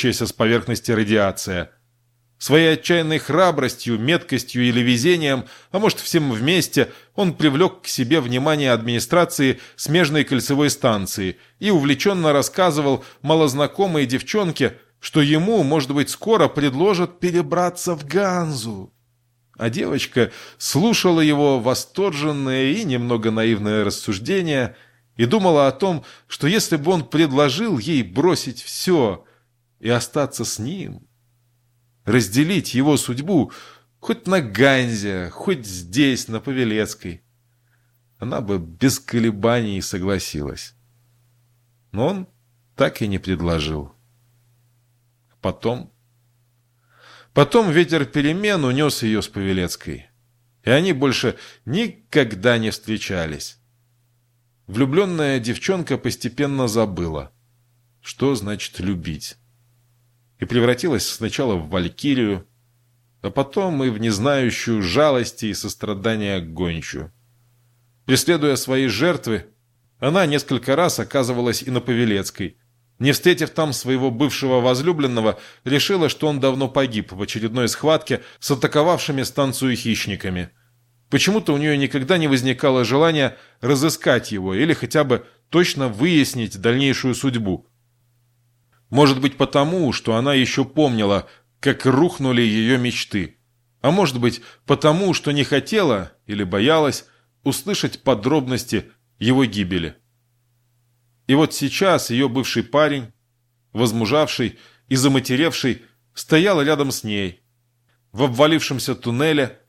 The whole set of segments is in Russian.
сыплющаяся с поверхности радиация. Своей отчаянной храбростью, меткостью или везением, а может всем вместе, он привлек к себе внимание администрации смежной кольцевой станции и увлеченно рассказывал малознакомой девчонке, что ему, может быть, скоро предложат перебраться в Ганзу. А девочка слушала его восторженное и немного наивное рассуждение и думала о том, что если бы он предложил ей бросить все и остаться с ним, разделить его судьбу хоть на Ганзе, хоть здесь, на Павелецкой, она бы без колебаний согласилась. Но он так и не предложил. Потом Потом ветер перемен унес ее с Павелецкой. И они больше никогда не встречались. Влюбленная девчонка постепенно забыла, что значит любить. И превратилась сначала в валькирию, а потом и в незнающую жалости и сострадания гончую. Преследуя свои жертвы, она несколько раз оказывалась и на Павелецкой, не встретив там своего бывшего возлюбленного, решила, что он давно погиб в очередной схватке с атаковавшими станцию хищниками. Почему-то у нее никогда не возникало желания разыскать его или хотя бы точно выяснить дальнейшую судьбу. Может быть потому, что она еще помнила, как рухнули ее мечты. А может быть потому, что не хотела или боялась услышать подробности его гибели. И вот сейчас ее бывший парень, возмужавший и заматеревший, стоял рядом с ней, в обвалившемся туннеле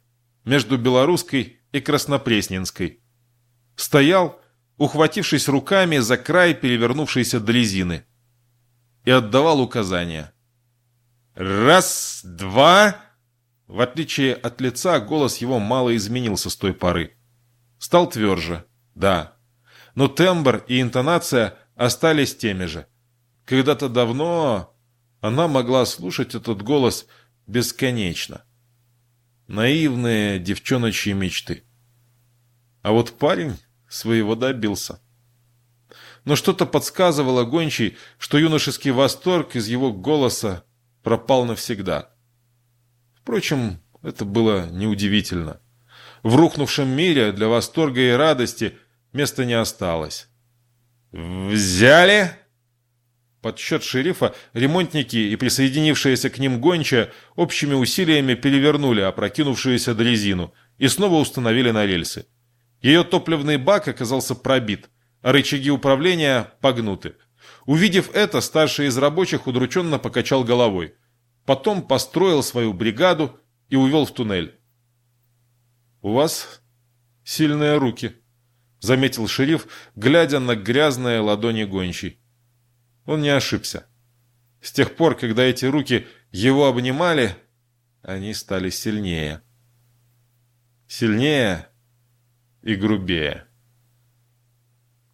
между Белорусской и Краснопресненской. Стоял, ухватившись руками за край перевернувшейся дрезины, и отдавал указания. «Раз, два...» В отличие от лица, голос его мало изменился с той поры. Стал тверже, да, но тембр и интонация остались теми же. Когда-то давно она могла слушать этот голос бесконечно. Наивные девчоночьи мечты. А вот парень своего добился. Но что-то подсказывало гончий, что юношеский восторг из его голоса пропал навсегда. Впрочем, это было неудивительно. В рухнувшем мире для восторга и радости – Места не осталось. «Взяли?» Под счет шерифа ремонтники и присоединившиеся к ним гонча общими усилиями перевернули опрокинувшуюся дрезину и снова установили на рельсы. Ее топливный бак оказался пробит, рычаги управления погнуты. Увидев это, старший из рабочих удрученно покачал головой. Потом построил свою бригаду и увел в туннель. «У вас сильные руки», заметил шериф, глядя на грязные ладони гончей. Он не ошибся. С тех пор, когда эти руки его обнимали, они стали сильнее. Сильнее и грубее.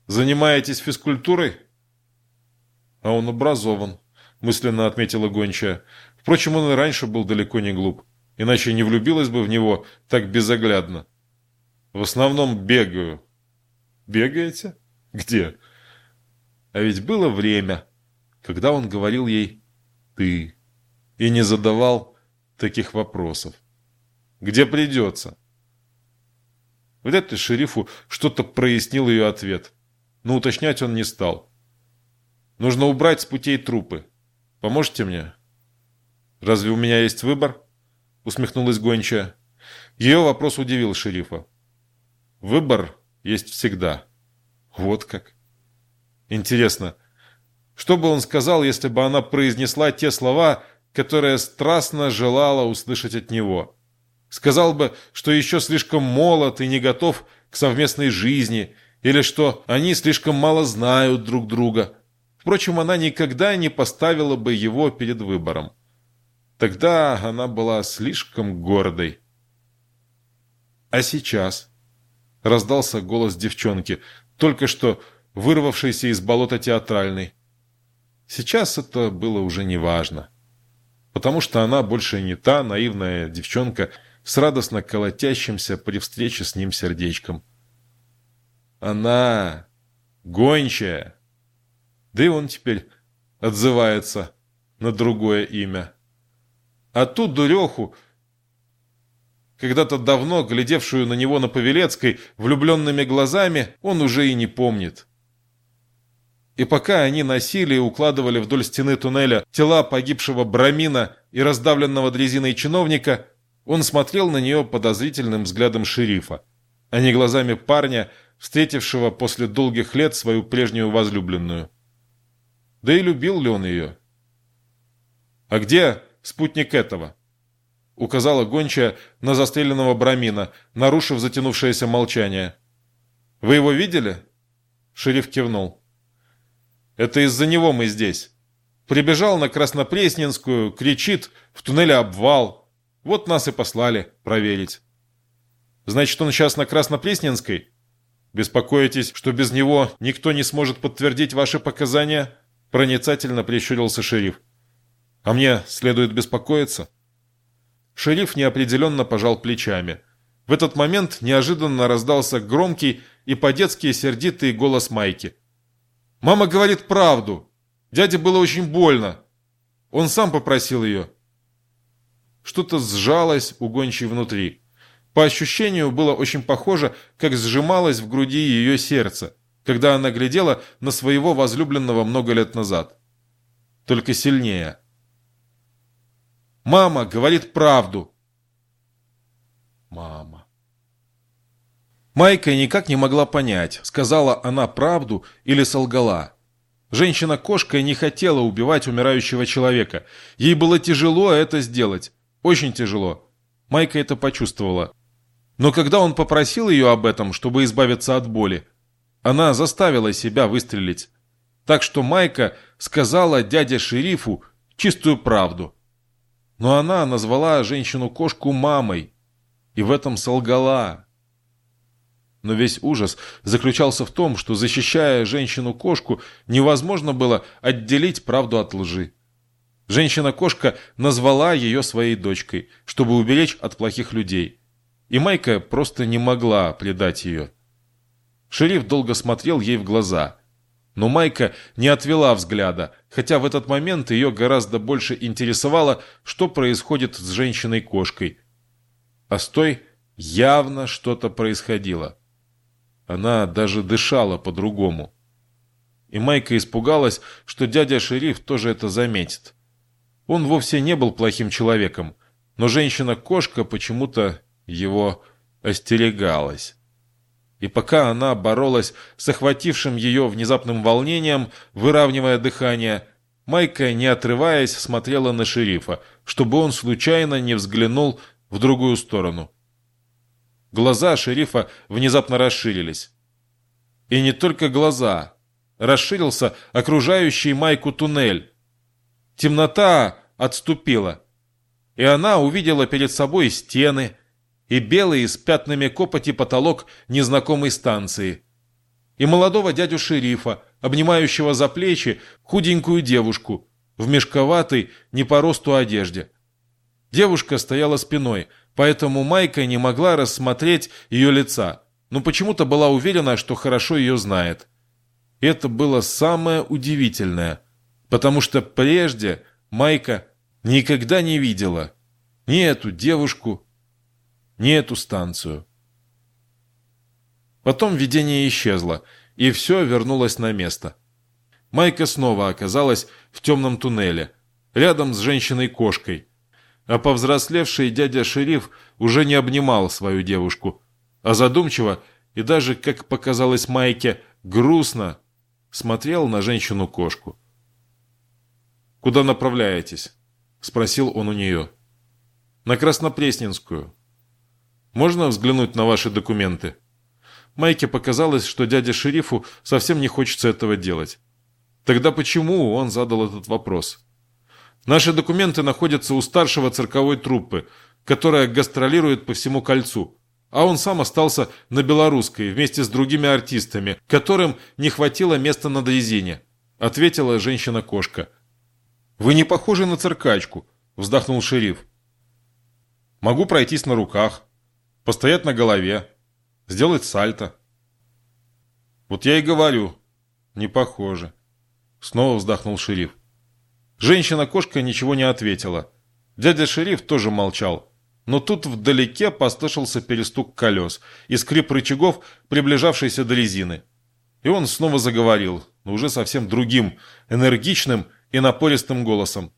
«Занимаетесь физкультурой?» «А он образован», — мысленно отметила гончая. Впрочем, он и раньше был далеко не глуп, иначе не влюбилась бы в него так безоглядно. «В основном бегаю», Бегаете? Где? А ведь было время, когда он говорил ей «ты» и не задавал таких вопросов. Где придется? Вряд ли шерифу что-то прояснил ее ответ, но уточнять он не стал. Нужно убрать с путей трупы. Поможете мне? Разве у меня есть выбор? Усмехнулась гончая. Ее вопрос удивил шерифа. Выбор есть всегда. Вот как. Интересно, что бы он сказал, если бы она произнесла те слова, которые страстно желала услышать от него? Сказал бы, что еще слишком молод и не готов к совместной жизни, или что они слишком мало знают друг друга. Впрочем, она никогда не поставила бы его перед выбором. Тогда она была слишком гордой. А сейчас раздался голос девчонки, только что вырвавшейся из болота театральной. Сейчас это было уже не важно, потому что она больше не та наивная девчонка с радостно колотящимся при встрече с ним сердечком. Она гончая. Да и он теперь отзывается на другое имя. А ту дуреху, когда-то давно глядевшую на него на Павелецкой влюбленными глазами, он уже и не помнит. И пока они носили и укладывали вдоль стены туннеля тела погибшего Брамина и раздавленного дрезиной чиновника, он смотрел на нее подозрительным взглядом шерифа, а не глазами парня, встретившего после долгих лет свою прежнюю возлюбленную. Да и любил ли он ее? «А где спутник этого?» указала гончая на застреленного Брамина, нарушив затянувшееся молчание. «Вы его видели?» Шериф кивнул. «Это из-за него мы здесь. Прибежал на Краснопресненскую, кричит, в туннеле обвал. Вот нас и послали проверить». «Значит, он сейчас на Краснопресненской?» «Беспокоитесь, что без него никто не сможет подтвердить ваши показания?» Проницательно прищурился шериф. «А мне следует беспокоиться?» Шериф неопределенно пожал плечами. В этот момент неожиданно раздался громкий и по-детски сердитый голос Майки. «Мама говорит правду. Дяде было очень больно. Он сам попросил ее». Что-то сжалось у гончей внутри. По ощущению было очень похоже, как сжималось в груди ее сердце, когда она глядела на своего возлюбленного много лет назад. Только сильнее. Мама говорит правду. Мама. Майка никак не могла понять, сказала она правду или солгала. Женщина-кошка не хотела убивать умирающего человека. Ей было тяжело это сделать. Очень тяжело. Майка это почувствовала. Но когда он попросил ее об этом, чтобы избавиться от боли, она заставила себя выстрелить. Так что Майка сказала дяде шерифу чистую правду. Но она назвала женщину-кошку мамой, и в этом солгала. Но весь ужас заключался в том, что, защищая женщину-кошку, невозможно было отделить правду от лжи. Женщина-кошка назвала ее своей дочкой, чтобы уберечь от плохих людей. И Майка просто не могла предать ее. Шериф долго смотрел ей в глаза – но Майка не отвела взгляда, хотя в этот момент ее гораздо больше интересовало, что происходит с женщиной-кошкой. А с той явно что-то происходило. Она даже дышала по-другому. И Майка испугалась, что дядя шериф тоже это заметит. Он вовсе не был плохим человеком, но женщина-кошка почему-то его остерегалась. И пока она боролась с охватившим ее внезапным волнением, выравнивая дыхание, Майка, не отрываясь, смотрела на шерифа, чтобы он случайно не взглянул в другую сторону. Глаза шерифа внезапно расширились. И не только глаза. Расширился окружающий Майку туннель. Темнота отступила, и она увидела перед собой стены, и белый с пятнами копоти потолок незнакомой станции, и молодого дядю шерифа, обнимающего за плечи худенькую девушку в мешковатой, не по росту одежде. Девушка стояла спиной, поэтому Майка не могла рассмотреть ее лица, но почему-то была уверена, что хорошо ее знает. Это было самое удивительное, потому что прежде Майка никогда не видела ни эту девушку, не эту станцию. Потом видение исчезло, и все вернулось на место. Майка снова оказалась в темном туннеле, рядом с женщиной-кошкой. А повзрослевший дядя-шериф уже не обнимал свою девушку, а задумчиво и даже, как показалось Майке, грустно смотрел на женщину-кошку. «Куда направляетесь?» – спросил он у нее. «На Краснопресненскую», можно взглянуть на ваши документы?» Майке показалось, что дяде шерифу совсем не хочется этого делать. Тогда почему он задал этот вопрос? «Наши документы находятся у старшего цирковой труппы, которая гастролирует по всему кольцу, а он сам остался на Белорусской вместе с другими артистами, которым не хватило места на дрезине», — ответила женщина-кошка. «Вы не похожи на циркачку», — вздохнул шериф. «Могу пройтись на руках, Постоять на голове. Сделать сальто. Вот я и говорю. Не похоже. Снова вздохнул шериф. Женщина-кошка ничего не ответила. Дядя шериф тоже молчал. Но тут вдалеке послышался перестук колес и скрип рычагов, приближавшейся до резины. И он снова заговорил, но уже совсем другим, энергичным и напористым голосом.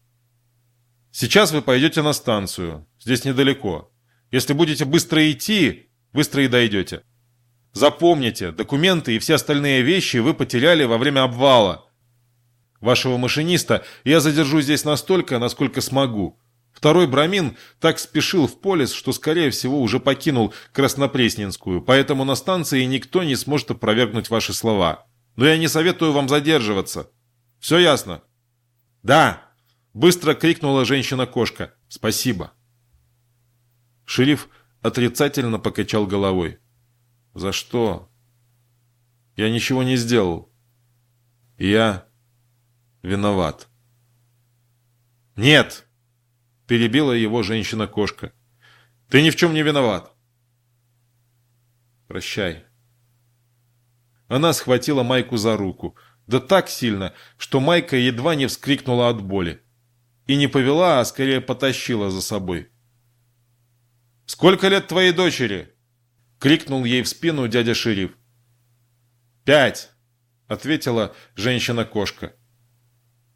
«Сейчас вы пойдете на станцию. Здесь недалеко. Если будете быстро идти, быстро и дойдете. Запомните, документы и все остальные вещи вы потеряли во время обвала. Вашего машиниста я задержу здесь настолько, насколько смогу. Второй Брамин так спешил в полис, что, скорее всего, уже покинул Краснопресненскую, поэтому на станции никто не сможет опровергнуть ваши слова. Но я не советую вам задерживаться. Все ясно? Да! Быстро крикнула женщина-кошка. Спасибо. Шериф отрицательно покачал головой. За что? Я ничего не сделал. Я виноват. Нет! Перебила его женщина-кошка. Ты ни в чем не виноват. Прощай. Она схватила Майку за руку, да так сильно, что Майка едва не вскрикнула от боли. И не повела, а скорее потащила за собой. «Сколько лет твоей дочери?» — крикнул ей в спину дядя шериф. «Пять!» — ответила женщина-кошка.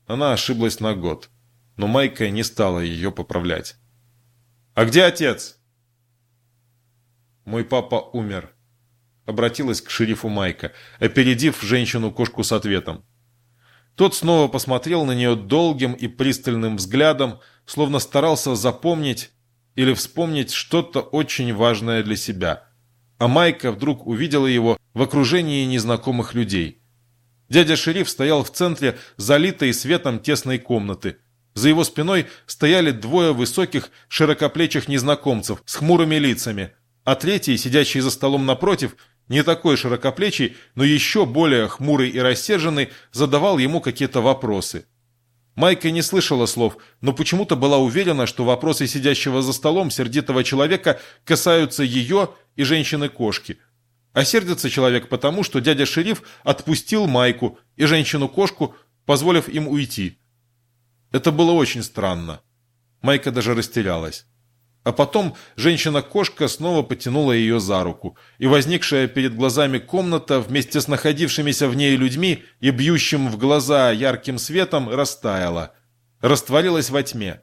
Она ошиблась на год но Майка не стала ее поправлять. «А где отец?» «Мой папа умер», — обратилась к шерифу Майка, опередив женщину-кошку с ответом. Тот снова посмотрел на нее долгим и пристальным взглядом, словно старался запомнить или вспомнить что-то очень важное для себя. А Майка вдруг увидела его в окружении незнакомых людей. Дядя шериф стоял в центре залитой светом тесной комнаты, за его спиной стояли двое высоких, широкоплечих незнакомцев с хмурыми лицами, а третий, сидящий за столом напротив, не такой широкоплечий, но еще более хмурый и рассерженный, задавал ему какие-то вопросы. Майка не слышала слов, но почему-то была уверена, что вопросы сидящего за столом сердитого человека касаются ее и женщины-кошки. А сердится человек потому, что дядя шериф отпустил Майку и женщину-кошку, позволив им уйти – это было очень странно. Майка даже растерялась. А потом женщина-кошка снова потянула ее за руку, и возникшая перед глазами комната вместе с находившимися в ней людьми и бьющим в глаза ярким светом растаяла, растворилась во тьме.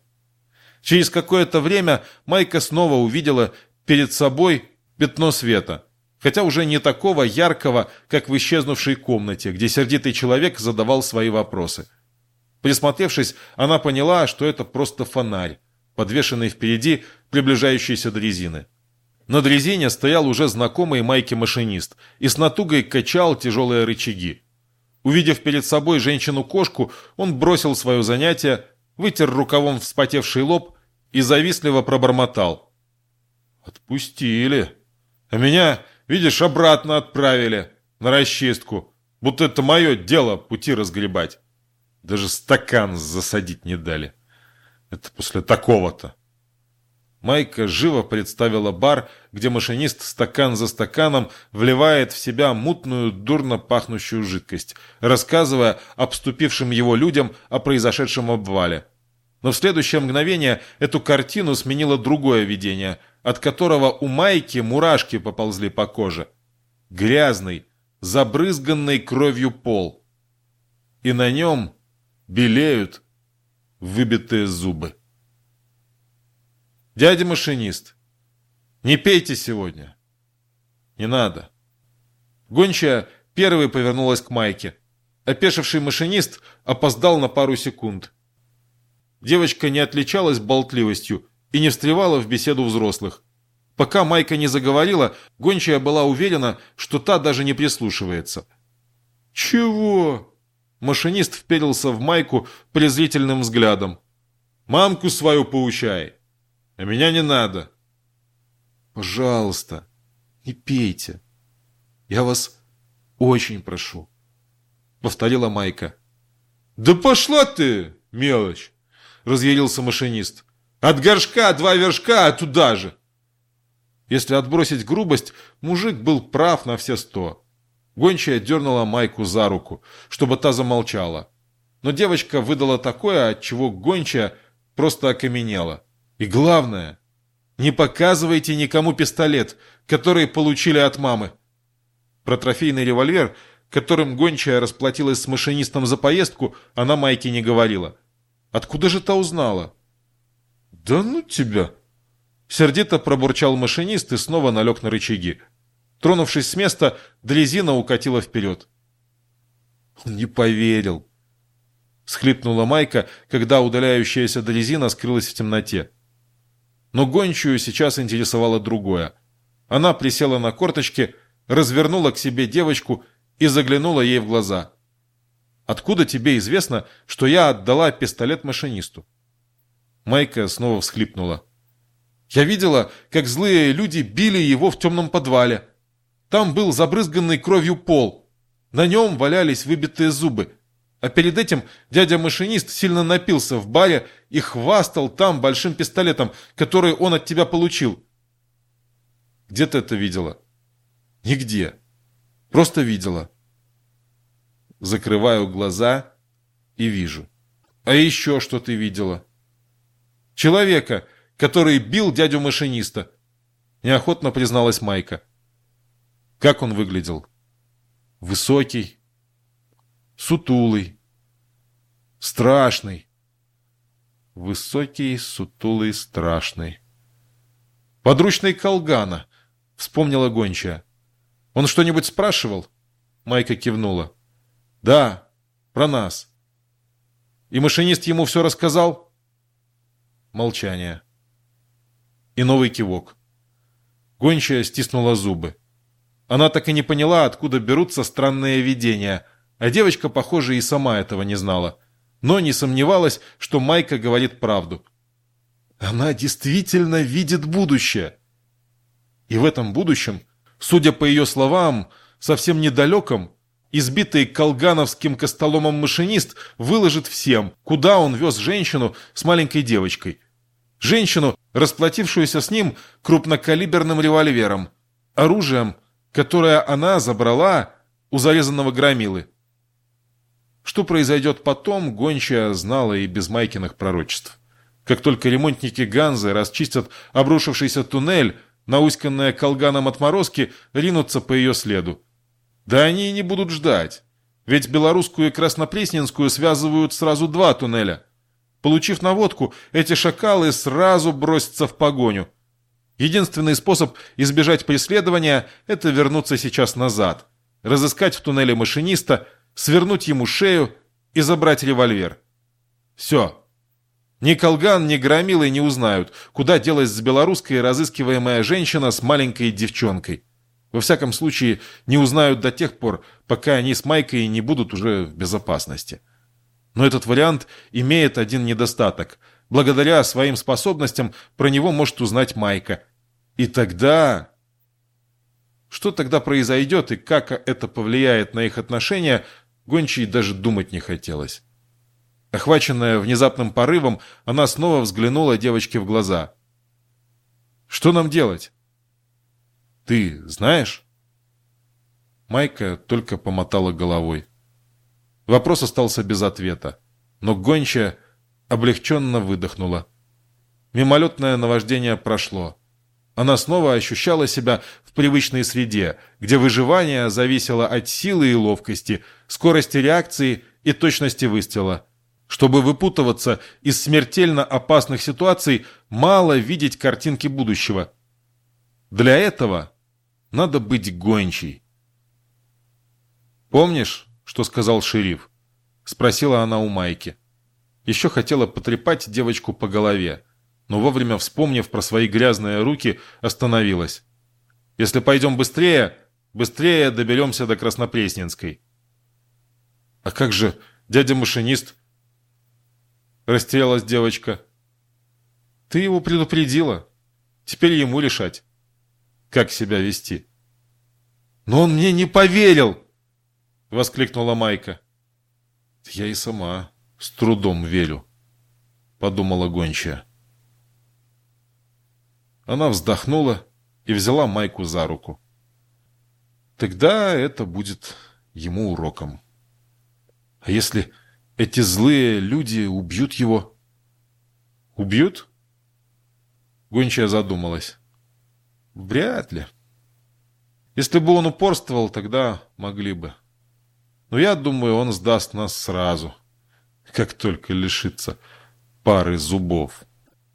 Через какое-то время Майка снова увидела перед собой пятно света, хотя уже не такого яркого, как в исчезнувшей комнате, где сердитый человек задавал свои вопросы. Присмотревшись, она поняла, что это просто фонарь, подвешенный впереди приближающейся дрезины. На дрезине стоял уже знакомый Майке машинист и с натугой качал тяжелые рычаги. Увидев перед собой женщину-кошку, он бросил свое занятие, вытер рукавом вспотевший лоб и завистливо пробормотал. «Отпустили. А меня, видишь, обратно отправили, на расчистку, будто это мое дело пути разгребать». Даже стакан засадить не дали. Это после такого-то. Майка живо представила бар, где машинист стакан за стаканом вливает в себя мутную, дурно пахнущую жидкость, рассказывая обступившим его людям о произошедшем обвале. Но в следующее мгновение эту картину сменило другое видение, от которого у Майки мурашки поползли по коже. Грязный, забрызганный кровью пол. И на нем белеют выбитые зубы. Дядя машинист, не пейте сегодня. Не надо. Гончая первой повернулась к Майке. Опешивший машинист опоздал на пару секунд. Девочка не отличалась болтливостью и не встревала в беседу взрослых. Пока Майка не заговорила, Гончая была уверена, что та даже не прислушивается. «Чего?» Машинист вперился в майку презрительным взглядом. «Мамку свою поучай, а меня не надо». «Пожалуйста, не пейте. Я вас очень прошу», — повторила Майка. «Да пошла ты, мелочь!» — разъярился машинист. «От горшка два вершка, а туда же!» Если отбросить грубость, мужик был прав на все сто. Гончая дернула Майку за руку, чтобы та замолчала. но девочка выдала такое, от чего гончая просто окаменела. И главное, не показывайте никому пистолет, который получили от мамы. Про трофейный револьвер, которым гончая расплатилась с машинистом за поездку, она Майке не говорила. Откуда же та узнала? «Да ну тебя!» Сердито пробурчал машинист и снова налег на рычаги. Тронувшись с места, дрезина укатила вперед. Он не поверил. Схлипнула Майка, когда удаляющаяся дрезина скрылась в темноте. Но гончую сейчас интересовало другое. Она присела на корточки, развернула к себе девочку и заглянула ей в глаза. «Откуда тебе известно, что я отдала пистолет машинисту?» Майка снова всхлипнула. «Я видела, как злые люди били его в темном подвале. Там был забрызганный кровью пол. На нем валялись выбитые зубы. А перед этим дядя-машинист сильно напился в баре и хвастал там большим пистолетом, который он от тебя получил. Где ты это видела? Нигде. Просто видела. Закрываю глаза и вижу. А еще что ты видела? Человека, который бил дядю-машиниста. Неохотно призналась Майка. Как он выглядел? Высокий, сутулый, страшный. Высокий, сутулый, страшный. Подручный Колгана, вспомнила гончая. Он что-нибудь спрашивал? Майка кивнула. Да, про нас. И машинист ему все рассказал? Молчание. И новый кивок. Гончая стиснула зубы. Она так и не поняла, откуда берутся странные видения, а девочка, похоже, и сама этого не знала. Но не сомневалась, что Майка говорит правду. Она действительно видит будущее. И в этом будущем, судя по ее словам, совсем недалеком, избитый колгановским костоломом машинист выложит всем, куда он вез женщину с маленькой девочкой. Женщину, расплатившуюся с ним крупнокалиберным револьвером, оружием, которое она забрала у зарезанного громилы. Что произойдет потом, гончая знала и без Майкиных пророчеств. Как только ремонтники Ганзы расчистят обрушившийся туннель, науськанные колганом отморозки ринутся по ее следу. Да они и не будут ждать. Ведь белорусскую и краснопресненскую связывают сразу два туннеля. Получив наводку, эти шакалы сразу бросятся в погоню – Единственный способ избежать преследования – это вернуться сейчас назад, разыскать в туннеле машиниста, свернуть ему шею и забрать револьвер. Все. Ни Колган, ни Громилы не узнают, куда делась с белорусской разыскиваемая женщина с маленькой девчонкой. Во всяком случае, не узнают до тех пор, пока они с Майкой не будут уже в безопасности. Но этот вариант имеет один недостаток. Благодаря своим способностям про него может узнать Майка – и тогда... Что тогда произойдет и как это повлияет на их отношения, Гончей даже думать не хотелось. Охваченная внезапным порывом, она снова взглянула девочке в глаза. «Что нам делать?» «Ты знаешь?» Майка только помотала головой. Вопрос остался без ответа, но Гонча облегченно выдохнула. Мимолетное наваждение прошло. Она снова ощущала себя в привычной среде, где выживание зависело от силы и ловкости, скорости реакции и точности выстрела. Чтобы выпутываться из смертельно опасных ситуаций, мало видеть картинки будущего. Для этого надо быть гончей. «Помнишь, что сказал шериф?» – спросила она у Майки. Еще хотела потрепать девочку по голове но вовремя вспомнив про свои грязные руки, остановилась. «Если пойдем быстрее, быстрее доберемся до Краснопресненской». «А как же дядя-машинист?» Растерялась девочка. «Ты его предупредила. Теперь ему решать, как себя вести». «Но он мне не поверил!» — воскликнула Майка. «Я и сама с трудом верю», — подумала гончая. Она вздохнула и взяла Майку за руку. Тогда это будет ему уроком. А если Эти злые люди убьют его. Убьют? Гончая задумалась. Вряд ли. Если бы он упорствовал, тогда могли бы. Но я думаю, он сдаст нас сразу, как только лишится пары зубов.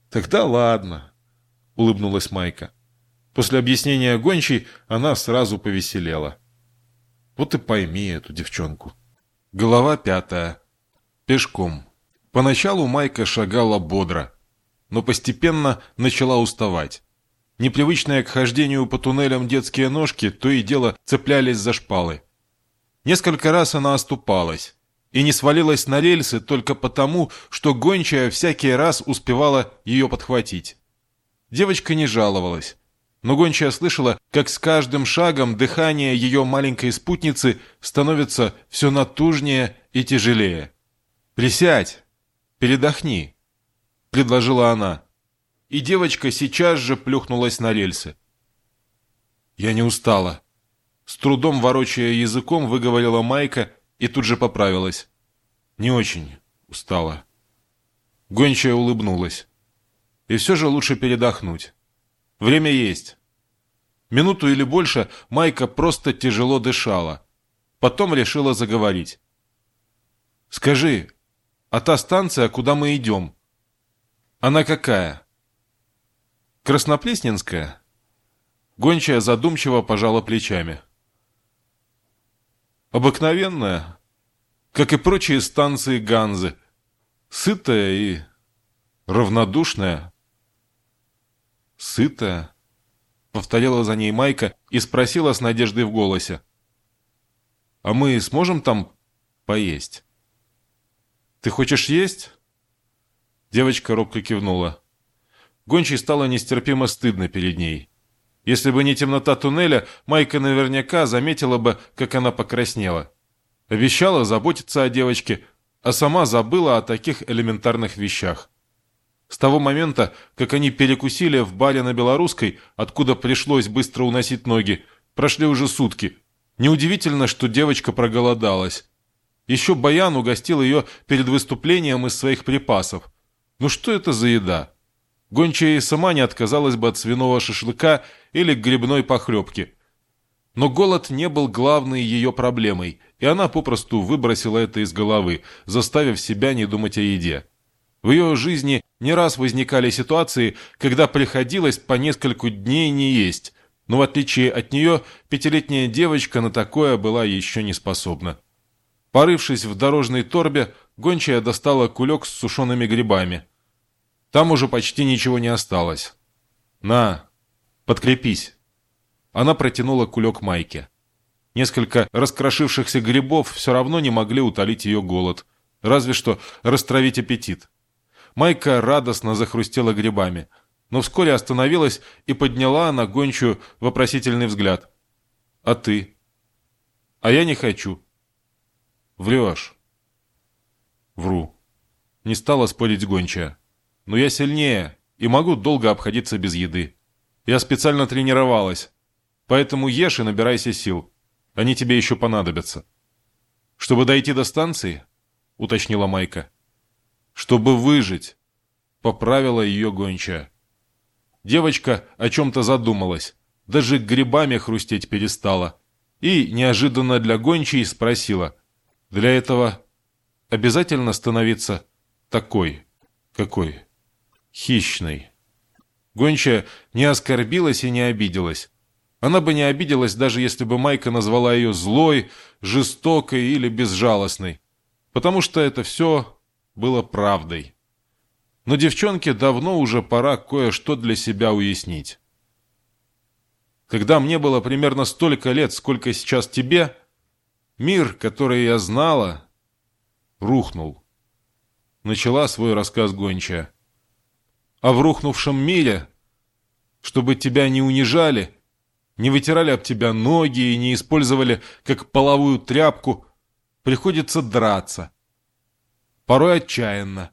Тогда ладно, улыбнулась Майка. После объяснения гончей она сразу повеселела. Вот и пойми эту девчонку. Глава пятая. Пешком. Поначалу Майка шагала бодро, но постепенно начала уставать. Непривычные к хождению по туннелям детские ножки то и дело цеплялись за шпалы. Несколько раз она оступалась и не свалилась на рельсы только потому, что гончая всякий раз успевала ее подхватить. Девочка не жаловалась, но гончая слышала, как с каждым шагом дыхание ее маленькой спутницы становится все натужнее и тяжелее. «Присядь, передохни», — предложила она. И девочка сейчас же плюхнулась на рельсы. «Я не устала», — с трудом ворочая языком выговорила Майка и тут же поправилась. «Не очень устала». Гончая улыбнулась. «И все же лучше передохнуть». Время есть. Минуту или больше Майка просто тяжело дышала. Потом решила заговорить. «Скажи, а та станция, куда мы идем, она какая?» «Красноплесненская?» Гончая задумчиво пожала плечами. «Обыкновенная, как и прочие станции Ганзы, сытая и равнодушная». «Сытая?» — повторила за ней Майка и спросила с надеждой в голосе. «А мы сможем там поесть?» «Ты хочешь есть?» Девочка робко кивнула. Гончей стало нестерпимо стыдно перед ней. Если бы не темнота туннеля, Майка наверняка заметила бы, как она покраснела. Обещала заботиться о девочке, а сама забыла о таких элементарных вещах. С того момента, как они перекусили в баре на Белорусской, откуда пришлось быстро уносить ноги, прошли уже сутки. Неудивительно, что девочка проголодалась. Еще Баян угостил ее перед выступлением из своих припасов. Ну что это за еда? Гончая и сама не отказалась бы от свиного шашлыка или грибной похлебки. Но голод не был главной ее проблемой, и она попросту выбросила это из головы, заставив себя не думать о еде. В ее жизни не раз возникали ситуации, когда приходилось по несколько дней не есть, но в отличие от нее, пятилетняя девочка на такое была еще не способна. Порывшись в дорожной торбе, гончая достала кулек с сушеными грибами. Там уже почти ничего не осталось. «На, подкрепись!» Она протянула кулек Майке. Несколько раскрошившихся грибов все равно не могли утолить ее голод, разве что растравить аппетит. Майка радостно захрустела грибами, но вскоре остановилась и подняла на гончую вопросительный взгляд. «А ты?» «А я не хочу». «Врешь». «Вру». Не стала спорить гончая. «Но я сильнее и могу долго обходиться без еды. Я специально тренировалась, поэтому ешь и набирайся сил. Они тебе еще понадобятся». «Чтобы дойти до станции?» — уточнила Майка чтобы выжить», — поправила ее гончая. Девочка о чем-то задумалась, даже грибами хрустеть перестала. И, неожиданно для гончей, спросила, «Для этого обязательно становиться такой, какой? Хищной». Гончая не оскорбилась и не обиделась. Она бы не обиделась, даже если бы Майка назвала ее злой, жестокой или безжалостной. Потому что это все было правдой. Но девчонке давно уже пора кое-что для себя уяснить. Когда мне было примерно столько лет, сколько сейчас тебе, мир, который я знала, рухнул. Начала свой рассказ гончая. А в рухнувшем мире, чтобы тебя не унижали, не вытирали об тебя ноги и не использовали как половую тряпку, приходится драться порой отчаянно.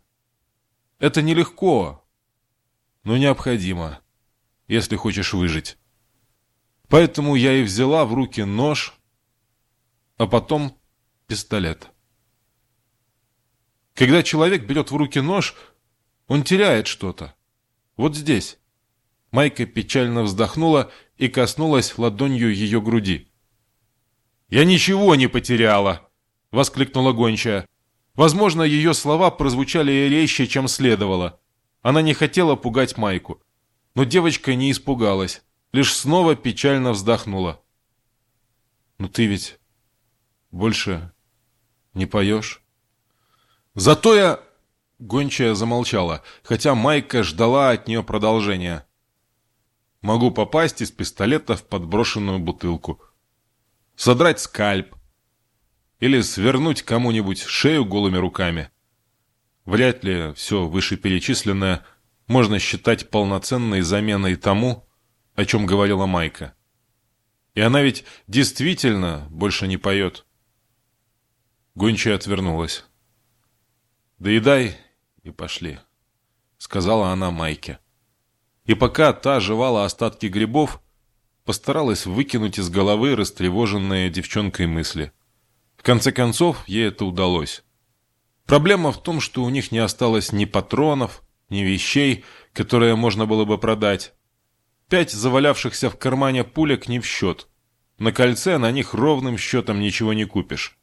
Это нелегко, но необходимо, если хочешь выжить. Поэтому я и взяла в руки нож, а потом пистолет. Когда человек берет в руки нож, он теряет что-то. Вот здесь. Майка печально вздохнула и коснулась ладонью ее груди. «Я ничего не потеряла!» — воскликнула гончая. Возможно, ее слова прозвучали резче, чем следовало. Она не хотела пугать Майку. Но девочка не испугалась, лишь снова печально вздохнула. «Ну ты ведь больше не поешь?» «Зато я...» Гончая замолчала, хотя Майка ждала от нее продолжения. «Могу попасть из пистолета в подброшенную бутылку. Содрать скальп. Или свернуть кому-нибудь шею голыми руками. Вряд ли все вышеперечисленное можно считать полноценной заменой тому, о чем говорила Майка. И она ведь действительно больше не поет. Гончая отвернулась. «Доедай и пошли», — сказала она Майке. И пока та жевала остатки грибов, постаралась выкинуть из головы растревоженные девчонкой мысли. Конце концов, ей это удалось. Проблема в том, что у них не осталось ни патронов, ни вещей, которые можно было бы продать. Пять завалявшихся в кармане пулек не в счет. На кольце на них ровным счетом ничего не купишь.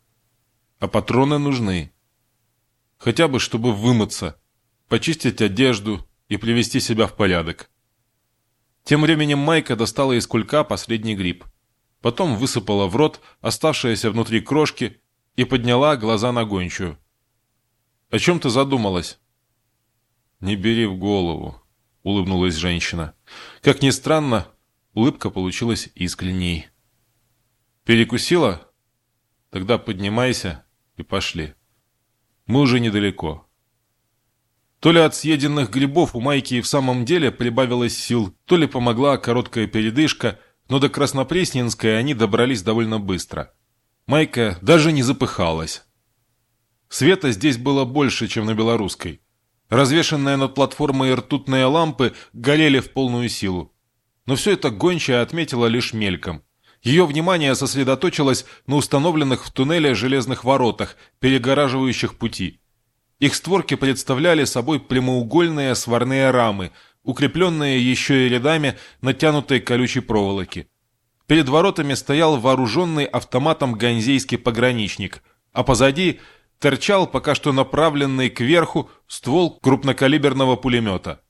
А патроны нужны. Хотя бы, чтобы вымыться, почистить одежду и привести себя в порядок. Тем временем Майка достала из кулька последний гриб. Потом высыпала в рот оставшиеся внутри крошки и подняла глаза на гончую. «О чем ты задумалась?» «Не бери в голову», — улыбнулась женщина. Как ни странно, улыбка получилась искренней. «Перекусила? Тогда поднимайся и пошли. Мы уже недалеко». То ли от съеденных грибов у Майки и в самом деле прибавилось сил, то ли помогла короткая передышка, но до Краснопресненской они добрались довольно быстро. Майка даже не запыхалась. Света здесь было больше, чем на белорусской. Развешенные над платформой ртутные лампы горели в полную силу. Но все это гончая отметила лишь мельком. Ее внимание сосредоточилось на установленных в туннеле железных воротах, перегораживающих пути. Их створки представляли собой прямоугольные сварные рамы, укрепленные еще и рядами натянутой колючей проволоки. Перед воротами стоял вооруженный автоматом ганзейский пограничник, а позади – торчал пока что направленный кверху ствол крупнокалиберного пулемета.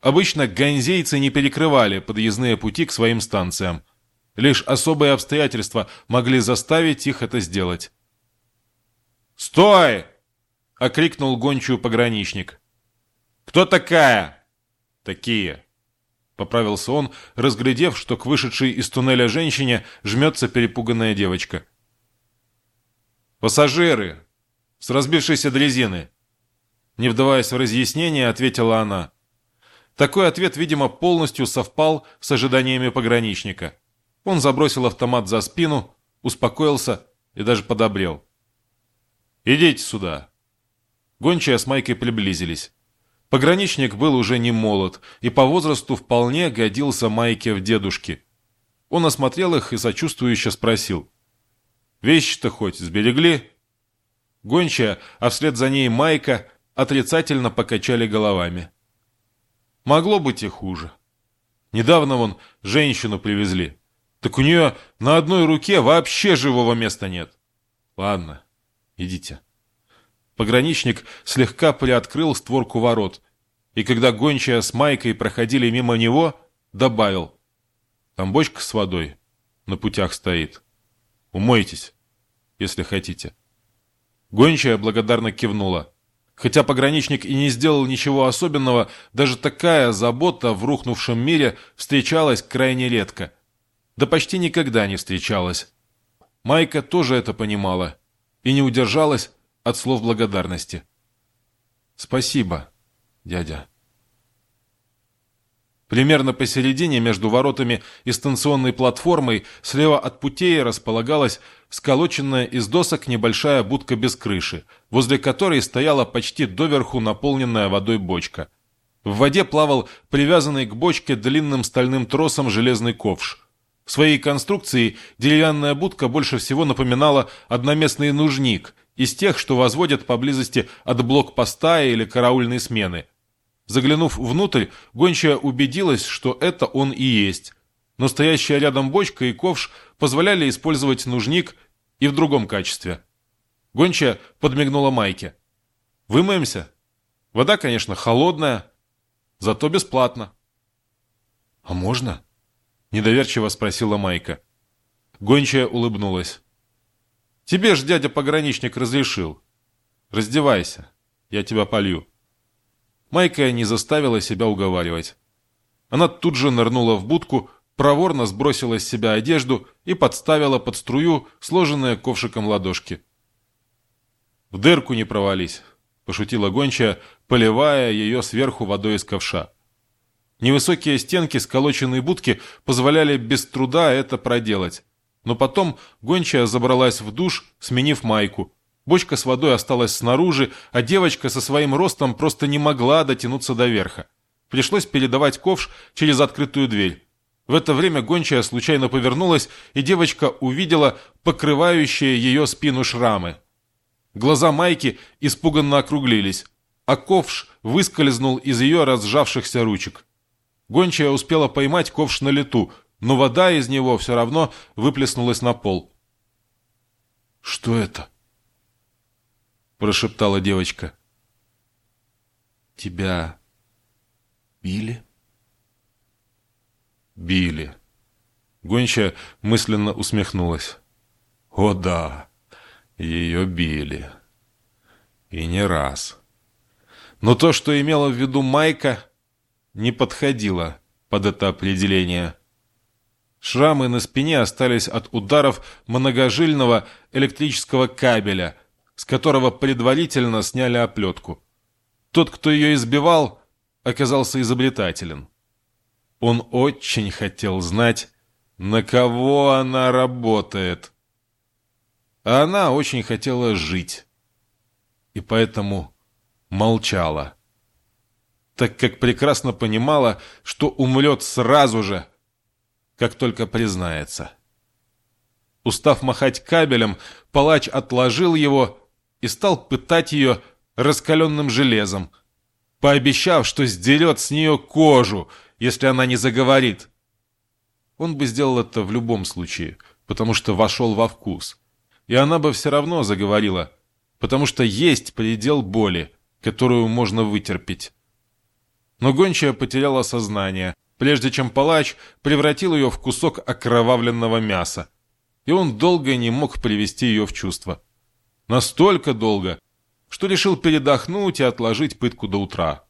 Обычно ганзейцы не перекрывали подъездные пути к своим станциям. Лишь особые обстоятельства могли заставить их это сделать. «Стой!» — окрикнул гончую пограничник. «Кто такая?» «Такие», — поправился он, разглядев, что к вышедшей из туннеля женщине жмется перепуганная девочка. «Пассажиры, с разбившейся дрезины. Не вдаваясь в разъяснение, ответила она. Такой ответ, видимо, полностью совпал с ожиданиями пограничника. Он забросил автомат за спину, успокоился и даже подобрел. «Идите сюда». Гончая с Майкой приблизились. Пограничник был уже не молод и по возрасту вполне годился Майке в дедушке. Он осмотрел их и сочувствующе спросил. «Вещи-то хоть сберегли?» Гончая, а вслед за ней Майка отрицательно покачали головами. Могло быть и хуже. Недавно вон женщину привезли. Так у нее на одной руке вообще живого места нет. Ладно, идите. Пограничник слегка приоткрыл створку ворот, и когда гончая с Майкой проходили мимо него, добавил. Там бочка с водой на путях стоит. Умойтесь, если хотите. Гончая благодарно кивнула. Хотя пограничник и не сделал ничего особенного, даже такая забота в рухнувшем мире встречалась крайне редко. Да почти никогда не встречалась. Майка тоже это понимала и не удержалась от слов благодарности. «Спасибо, дядя». Примерно посередине между воротами и станционной платформой слева от путей располагалась сколоченная из досок небольшая будка без крыши, возле которой стояла почти доверху наполненная водой бочка. В воде плавал привязанный к бочке длинным стальным тросом железный ковш. В своей конструкции деревянная будка больше всего напоминала одноместный нужник из тех, что возводят поблизости от блокпоста или караульной смены. Заглянув внутрь, гончая убедилась, что это он и есть. Но стоящая рядом бочка и ковш позволяли использовать нужник и в другом качестве. Гончая подмигнула Майке. «Вымоемся? Вода, конечно, холодная, зато бесплатно». «А можно?» – недоверчиво спросила Майка. Гончая улыбнулась. Тебе ж дядя-пограничник разрешил. Раздевайся, я тебя полью». Майка не заставила себя уговаривать. Она тут же нырнула в будку, проворно сбросила с себя одежду и подставила под струю сложенные ковшиком ладошки. «В дырку не провались», — пошутила гончая, поливая ее сверху водой из ковша. Невысокие стенки сколоченной будки позволяли без труда это проделать. Но потом гончая забралась в душ, сменив майку. Бочка с водой осталась снаружи, а девочка со своим ростом просто не могла дотянуться до верха. Пришлось передавать ковш через открытую дверь. В это время гончая случайно повернулась, и девочка увидела покрывающие ее спину шрамы. Глаза Майки испуганно округлились, а ковш выскользнул из ее разжавшихся ручек. Гончая успела поймать ковш на лету, но вода из него все равно выплеснулась на пол. «Что это?» – прошептала девочка. «Тебя били?» «Били». Гонча мысленно усмехнулась. «О да, ее били. И не раз». Но то, что имела в виду Майка, не подходило под это определение. Шрамы на спине остались от ударов многожильного электрического кабеля, с которого предварительно сняли оплетку. Тот, кто ее избивал, оказался изобретателен. Он очень хотел знать, на кого она работает. А она очень хотела жить. И поэтому молчала. Так как прекрасно понимала, что умрет сразу же – как только признается. Устав махать кабелем, палач отложил его и стал пытать ее раскаленным железом, пообещав, что сдерет с нее кожу, если она не заговорит. Он бы сделал это в любом случае, потому что вошел во вкус. И она бы все равно заговорила, потому что есть предел боли, которую можно вытерпеть. Но гончая потеряла сознание – прежде чем палач превратил ее в кусок окровавленного мяса. И он долго не мог привести ее в чувство. Настолько долго, что решил передохнуть и отложить пытку до утра.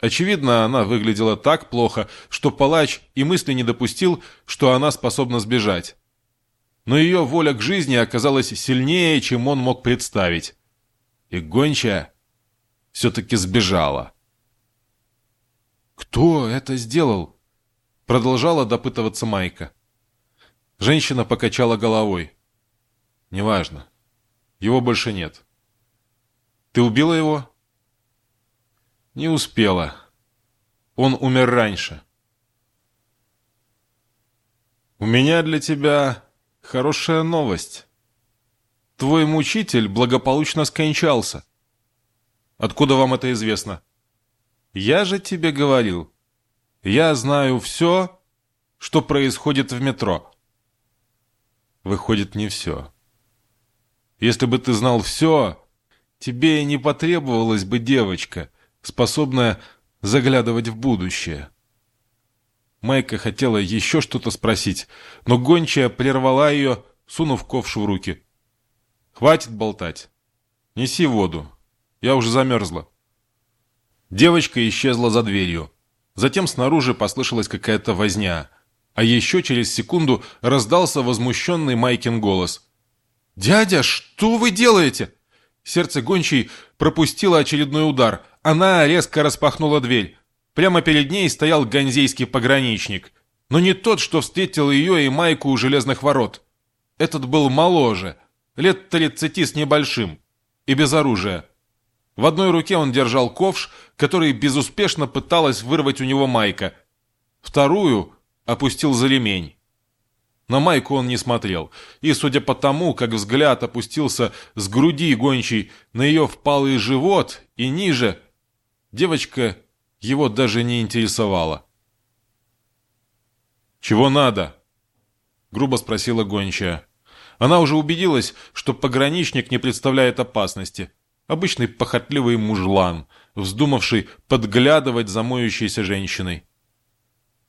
Очевидно, она выглядела так плохо, что палач и мысли не допустил, что она способна сбежать. Но ее воля к жизни оказалась сильнее, чем он мог представить. И гончая все-таки сбежала. «Кто это сделал?» Продолжала допытываться Майка. Женщина покачала головой. «Неважно. Его больше нет». «Ты убила его?» «Не успела. Он умер раньше». «У меня для тебя хорошая новость. Твой мучитель благополучно скончался. Откуда вам это известно?» «Я же тебе говорил». Я знаю все, что происходит в метро. Выходит, не все. Если бы ты знал все, тебе не потребовалась бы девочка, способная заглядывать в будущее. Майка хотела еще что-то спросить, но гончая прервала ее, сунув ковш в руки. «Хватит болтать. Неси воду. Я уже замерзла». Девочка исчезла за дверью. Затем снаружи послышалась какая-то возня. А еще через секунду раздался возмущенный Майкин голос. «Дядя, что вы делаете?» Сердце гончей пропустило очередной удар. Она резко распахнула дверь. Прямо перед ней стоял ганзейский пограничник. Но не тот, что встретил ее и Майку у железных ворот. Этот был моложе, лет тридцати с небольшим, и без оружия. В одной руке он держал ковш, который безуспешно пыталась вырвать у него майка. Вторую опустил за ремень. На майку он не смотрел, и, судя по тому, как взгляд опустился с груди гончей на ее впалый живот и ниже, девочка его даже не интересовала. «Чего надо?» — грубо спросила гончая. Она уже убедилась, что пограничник не представляет опасности. Обычный похотливый мужлан, вздумавший подглядывать за моющейся женщиной.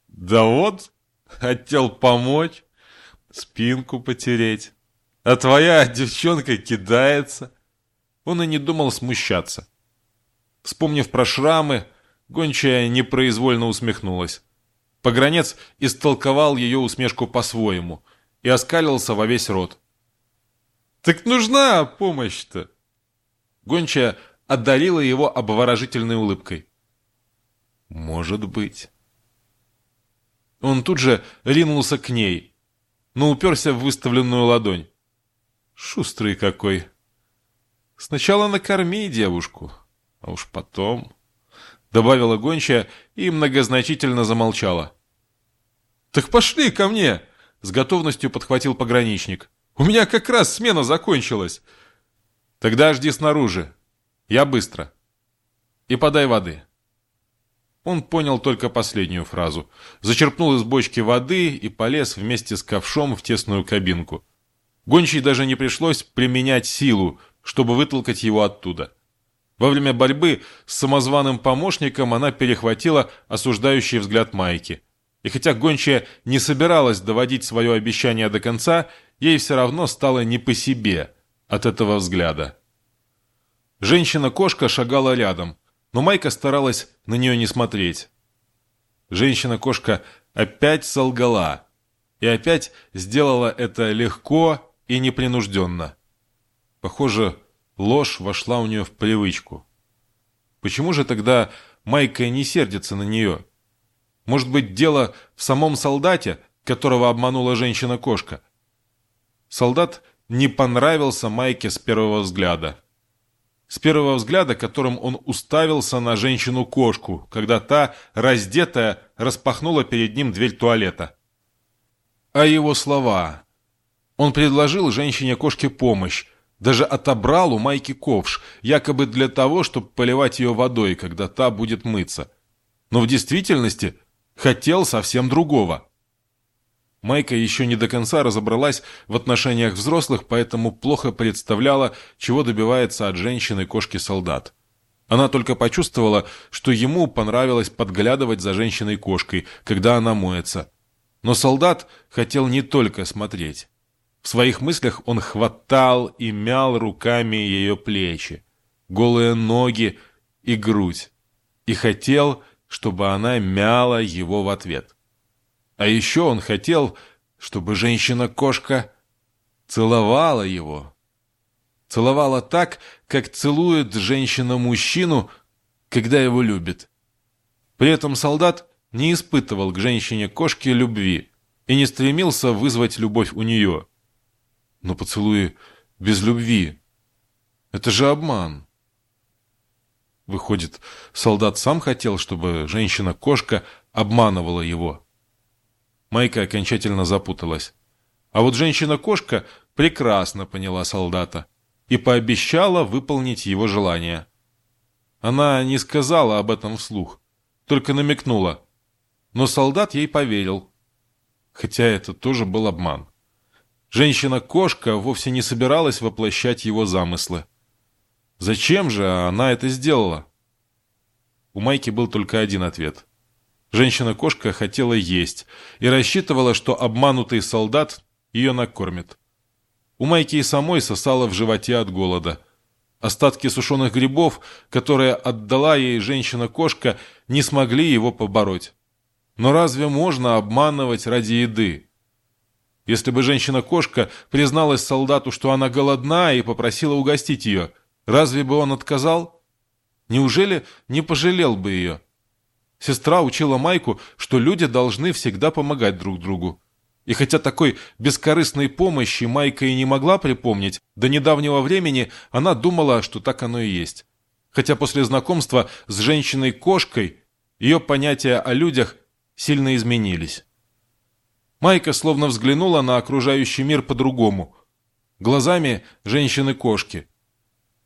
«Да вот, хотел помочь, спинку потереть. А твоя девчонка кидается». Он и не думал смущаться. Вспомнив про шрамы, гончая непроизвольно усмехнулась. Погранец истолковал ее усмешку по-своему и оскалился во весь рот. «Так нужна помощь-то!» Гончая одарила его обворожительной улыбкой. «Может быть». Он тут же ринулся к ней, но уперся в выставленную ладонь. Шустрый какой. Сначала накорми девушку, а уж потом... Добавила гончая и многозначительно замолчала. «Так пошли ко мне!» — с готовностью подхватил пограничник. «У меня как раз смена закончилась!» «Тогда жди снаружи. Я быстро. И подай воды». Он понял только последнюю фразу. Зачерпнул из бочки воды и полез вместе с ковшом в тесную кабинку. Гончей даже не пришлось применять силу, чтобы вытолкать его оттуда. Во время борьбы с самозваным помощником она перехватила осуждающий взгляд Майки. И хотя гончая не собиралась доводить свое обещание до конца, ей все равно стало не по себе от этого взгляда. Женщина-кошка шагала рядом, но Майка старалась на нее не смотреть. Женщина-кошка опять солгала, и опять сделала это легко и непринужденно. Похоже, ложь вошла у нее в привычку. Почему же тогда Майка не сердится на нее? Может быть, дело в самом солдате, которого обманула женщина-кошка? Солдат не понравился Майке с первого взгляда. С первого взгляда, которым он уставился на женщину-кошку, когда та, раздетая, распахнула перед ним дверь туалета. А его слова. Он предложил женщине-кошке помощь, даже отобрал у Майки ковш, якобы для того, чтобы поливать ее водой, когда та будет мыться. Но в действительности хотел совсем другого. Майка еще не до конца разобралась в отношениях взрослых, поэтому плохо представляла, чего добивается от женщины кошки солдат. Она только почувствовала, что ему понравилось подглядывать за женщиной-кошкой, когда она моется. Но солдат хотел не только смотреть. В своих мыслях он хватал и мял руками ее плечи, голые ноги и грудь, и хотел, чтобы она мяла его в ответ. А еще он хотел, чтобы женщина-кошка целовала его. Целовала так, как целует женщина мужчину, когда его любит. При этом солдат не испытывал к женщине-кошке любви и не стремился вызвать любовь у нее. Но поцелуи без любви — это же обман. Выходит, солдат сам хотел, чтобы женщина-кошка обманывала его. Майка окончательно запуталась. А вот женщина-кошка прекрасно поняла солдата и пообещала выполнить его желание. Она не сказала об этом вслух, только намекнула. Но солдат ей поверил. Хотя это тоже был обман. Женщина-кошка вовсе не собиралась воплощать его замыслы. Зачем же она это сделала? У Майки был только один ответ. Женщина-кошка хотела есть и рассчитывала, что обманутый солдат ее накормит. У Майки и самой сосала в животе от голода. Остатки сушеных грибов, которые отдала ей женщина-кошка, не смогли его побороть. Но разве можно обманывать ради еды? Если бы женщина-кошка призналась солдату, что она голодна, и попросила угостить ее – Разве бы он отказал? Неужели не пожалел бы ее? Сестра учила Майку, что люди должны всегда помогать друг другу. И хотя такой бескорыстной помощи Майка и не могла припомнить, до недавнего времени она думала, что так оно и есть. Хотя после знакомства с женщиной-кошкой ее понятия о людях сильно изменились. Майка словно взглянула на окружающий мир по-другому. Глазами женщины-кошки.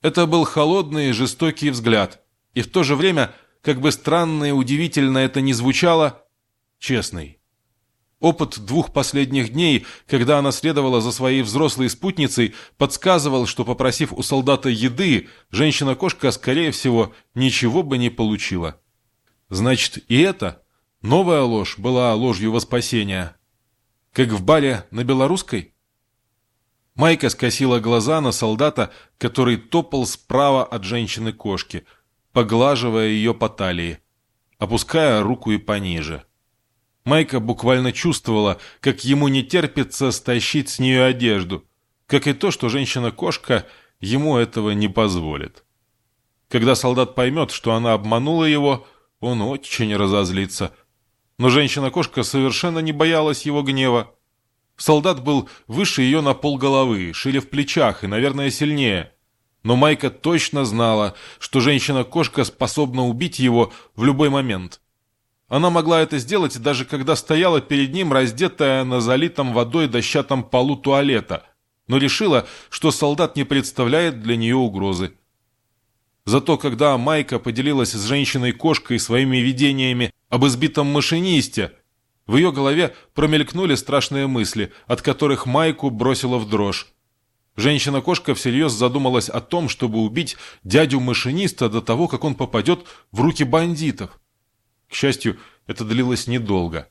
Это был холодный жестокий взгляд. И в то же время, как бы странно и удивительно это ни звучало, честный. Опыт двух последних дней, когда она следовала за своей взрослой спутницей, подсказывал, что, попросив у солдата еды, женщина-кошка, скорее всего, ничего бы не получила. Значит, и это, новая ложь, была ложью во спасение. Как в баре на Белорусской? Майка скосила глаза на солдата, который топал справа от женщины-кошки, поглаживая ее по талии, опуская руку и пониже. Майка буквально чувствовала, как ему не терпится стащить с нее одежду, как и то, что женщина-кошка ему этого не позволит. Когда солдат поймет, что она обманула его, он очень разозлится. Но женщина-кошка совершенно не боялась его гнева. Солдат был выше ее на полголовы, шире в плечах и, наверное, сильнее. Но Майка точно знала, что женщина-кошка способна убить его в любой момент. Она могла это сделать, даже когда стояла перед ним, раздетая на залитом водой дощатом полу туалета, но решила, что солдат не представляет для нее угрозы. Зато когда Майка поделилась с женщиной-кошкой своими видениями об избитом машинисте, в ее голове промелькнули страшные мысли, от которых Майку бросила в дрожь. Женщина-кошка всерьез задумалась о том, чтобы убить дядю-машиниста до того, как он попадет в руки бандитов. К счастью, это длилось недолго.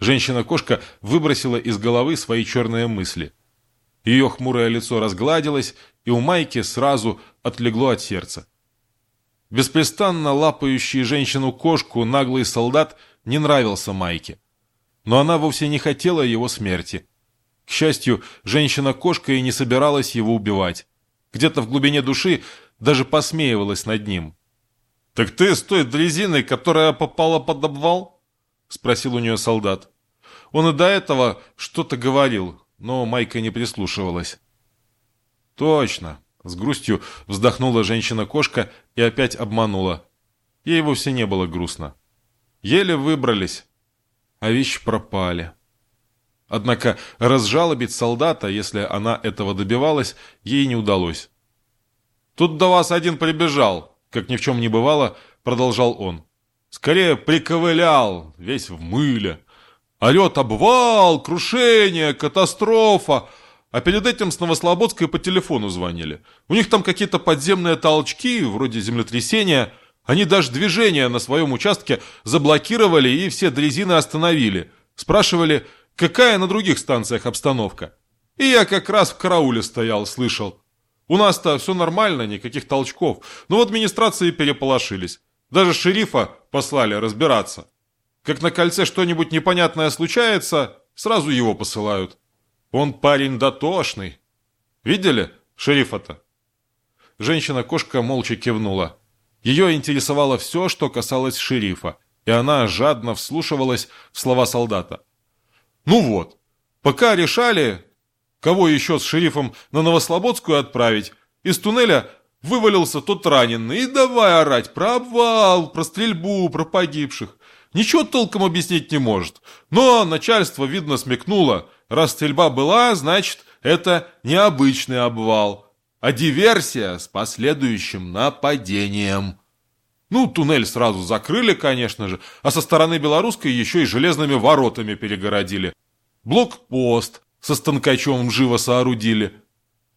Женщина-кошка выбросила из головы свои черные мысли. Ее хмурое лицо разгладилось, и у Майки сразу отлегло от сердца. Беспрестанно лапающий женщину-кошку наглый солдат не нравился Майке. Но она вовсе не хотела его смерти. К счастью, женщина-кошка и не собиралась его убивать. Где-то в глубине души даже посмеивалась над ним. «Так ты с той дрезиной, которая попала под обвал?» — спросил у нее солдат. Он и до этого что-то говорил, но Майка не прислушивалась. «Точно!» — с грустью вздохнула женщина-кошка и опять обманула. Ей вовсе не было грустно. Еле выбрались, а вещи пропали. Однако разжалобить солдата, если она этого добивалась, ей не удалось. «Тут до вас один прибежал», как ни в чем не бывало, продолжал он. Скорее приковылял, весь в мыле. Орет обвал, крушение, катастрофа. А перед этим с Новослободской по телефону звонили. У них там какие-то подземные толчки, вроде землетрясения. Они даже движение на своем участке заблокировали и все дрезины остановили. Спрашивали, какая на других станциях обстановка. И я как раз в карауле стоял, слышал. У нас-то все нормально, никаких толчков. Но в администрации переполошились. Даже шерифа послали разбираться. Как на кольце что-нибудь непонятное случается, сразу его посылают. Он парень дотошный. Видели шерифа-то? Женщина-кошка молча кивнула. Ее интересовало все, что касалось шерифа, и она жадно вслушивалась в слова солдата. «Ну вот, пока решали, Кого еще с шерифом на Новослободскую отправить? Из туннеля вывалился тот раненый и давай орать про обвал, про стрельбу, про погибших. Ничего толком объяснить не может. Но начальство, видно, смекнуло. Раз стрельба была, значит, это необычный обвал, а диверсия с последующим нападением. Ну, туннель сразу закрыли, конечно же, а со стороны белорусской еще и железными воротами перегородили. Блокпост, со станкачом живо соорудили,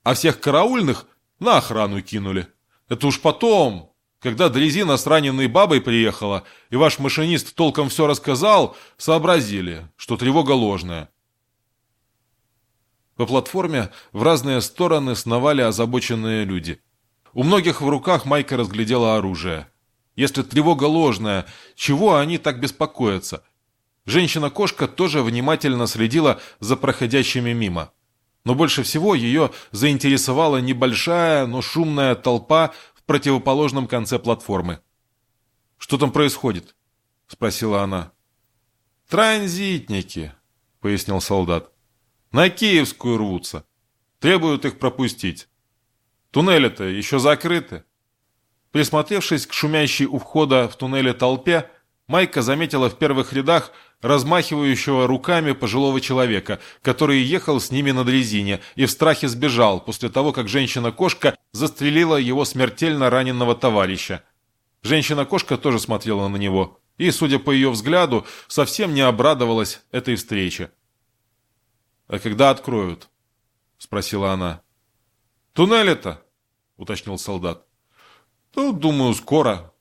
а всех караульных на охрану кинули. Это уж потом, когда дрезина с раненой бабой приехала, и ваш машинист толком все рассказал, сообразили, что тревога ложная. По платформе в разные стороны сновали озабоченные люди. У многих в руках Майка разглядела оружие. Если тревога ложная, чего они так беспокоятся? Женщина-кошка тоже внимательно следила за проходящими мимо. Но больше всего ее заинтересовала небольшая, но шумная толпа в противоположном конце платформы. «Что там происходит?» – спросила она. «Транзитники», – пояснил солдат. «На Киевскую рвутся. Требуют их пропустить. Туннели-то еще закрыты». Присмотревшись к шумящей у входа в туннеле толпе, Майка заметила в первых рядах размахивающего руками пожилого человека, который ехал с ними на дрезине и в страхе сбежал после того, как женщина-кошка застрелила его смертельно раненного товарища. Женщина-кошка тоже смотрела на него и, судя по ее взгляду, совсем не обрадовалась этой встрече. «А когда откроют?» — спросила она. «Туннели-то?» — уточнил солдат. «Ну, думаю, скоро.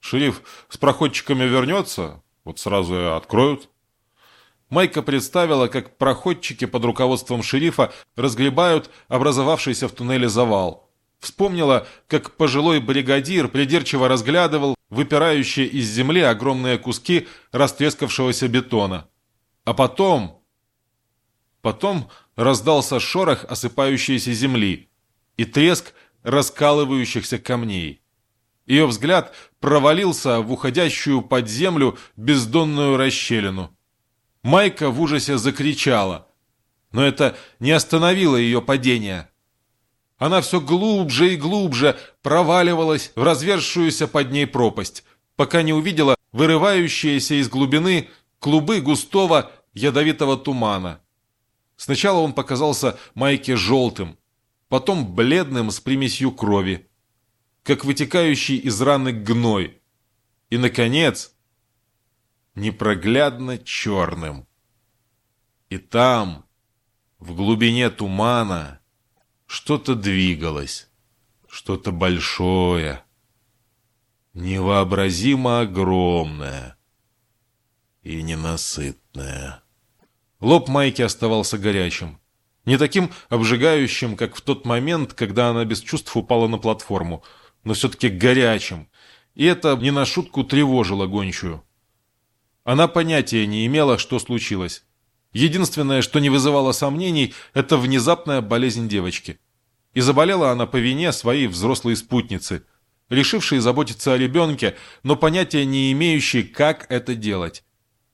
Шериф с проходчиками вернется, вот сразу и откроют». Майка представила, как проходчики под руководством шерифа разгребают образовавшийся в туннеле завал. Вспомнила, как пожилой бригадир придирчиво разглядывал выпирающие из земли огромные куски растрескавшегося бетона. А потом... Потом раздался шорох осыпающейся земли и треск раскалывающихся камней. Ее взгляд провалился в уходящую под землю бездонную расщелину. Майка в ужасе закричала, но это не остановило ее падение. Она все глубже и глубже проваливалась в разверзшуюся под ней пропасть, пока не увидела вырывающиеся из глубины клубы густого ядовитого тумана. Сначала он показался Майке желтым, потом бледным с примесью крови, как вытекающий из раны гной, и, наконец, непроглядно черным. И там, в глубине тумана, что-то двигалось, что-то большое, невообразимо огромное и ненасытное. Лоб Майки оставался горячим. Не таким обжигающим, как в тот момент, когда она без чувств упала на платформу, но все-таки горячим. И это не на шутку тревожило гончую. Она понятия не имела, что случилось. Единственное, что не вызывало сомнений, это внезапная болезнь девочки. И заболела она по вине своей взрослой спутницы, решившей заботиться о ребенке, но понятия не имеющей, как это делать.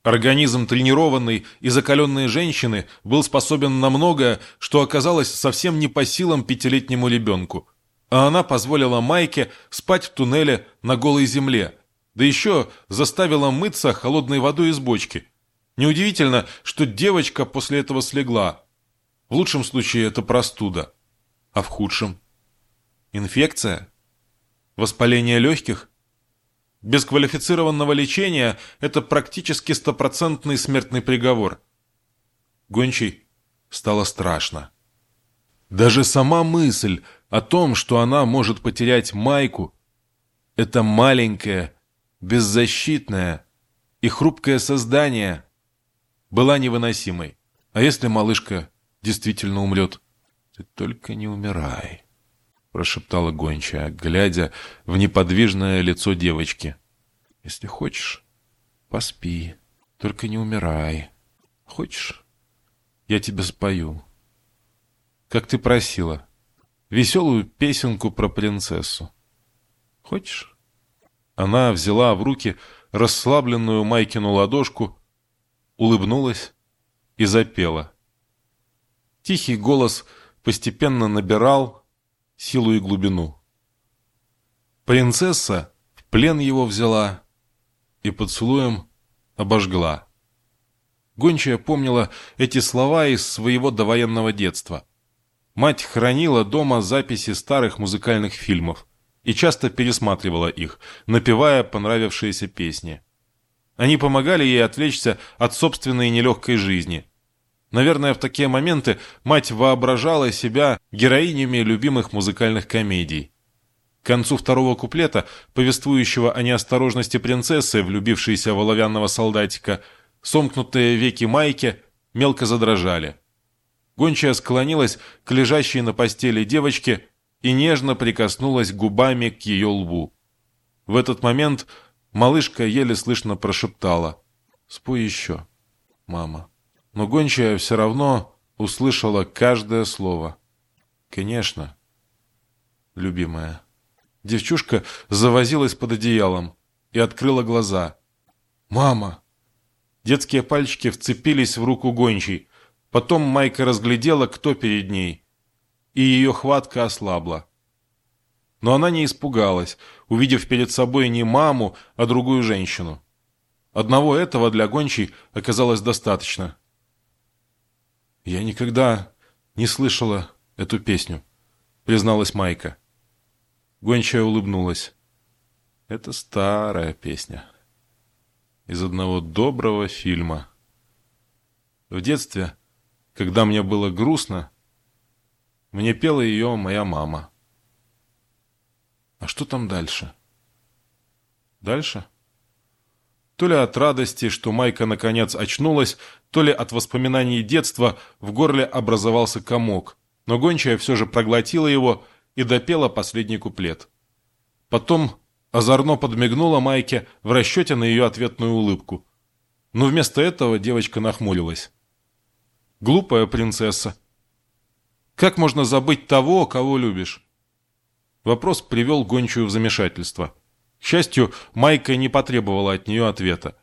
Организм тренированной и закаленной женщины был способен на многое, что оказалось совсем не по силам пятилетнему ребенку. А она позволила Майке спать в туннеле на голой земле, да еще заставила мыться холодной водой из бочки. Неудивительно, что девочка после этого слегла. В лучшем случае это простуда, а в худшем – инфекция, воспаление легких, без квалифицированного лечения это практически стопроцентный смертный приговор. Гончей стало страшно. Даже сама мысль о том, что она может потерять Майку, это маленькое, беззащитное и хрупкое создание, была невыносимой. А если малышка действительно умрет? Ты только не умирай. — прошептала гончая, глядя в неподвижное лицо девочки. «Если хочешь, поспи, только не умирай. Хочешь, я тебе спою. Как ты просила, веселую песенку про принцессу. Хочешь?» Она взяла в руки расслабленную Майкину ладошку, улыбнулась и запела. Тихий голос постепенно набирал, силу и глубину. Принцесса в плен его взяла и поцелуем обожгла. Гончая помнила эти слова из своего довоенного детства. Мать хранила дома записи старых музыкальных фильмов и часто пересматривала их, напевая понравившиеся песни. Они помогали ей отвлечься от собственной нелегкой жизни – Наверное, в такие моменты мать воображала себя героинями любимых музыкальных комедий. К концу второго куплета, повествующего о неосторожности принцессы, влюбившейся в оловянного солдатика, сомкнутые веки майки мелко задрожали. Гончая склонилась к лежащей на постели девочке и нежно прикоснулась губами к ее лбу. В этот момент малышка еле слышно прошептала «Спой еще, мама» но гончая все равно услышала каждое слово. «Конечно, любимая». Девчушка завозилась под одеялом и открыла глаза. «Мама!» Детские пальчики вцепились в руку гончей. Потом Майка разглядела, кто перед ней, и ее хватка ослабла. Но она не испугалась, увидев перед собой не маму, а другую женщину. Одного этого для гончей оказалось достаточно. «Я никогда не слышала эту песню», — призналась Майка. Гончая улыбнулась. «Это старая песня. Из одного доброго фильма. В детстве, когда мне было грустно, мне пела ее моя мама. А что там дальше?» «Дальше?» То ли от радости, что Майка наконец очнулась, то ли от воспоминаний детства в горле образовался комок, но гончая все же проглотила его и допела последний куплет. Потом озорно подмигнула Майке в расчете на ее ответную улыбку. Но вместо этого девочка нахмурилась. «Глупая принцесса. Как можно забыть того, кого любишь?» Вопрос привел гончую в замешательство. К счастью, Майка не потребовала от нее ответа.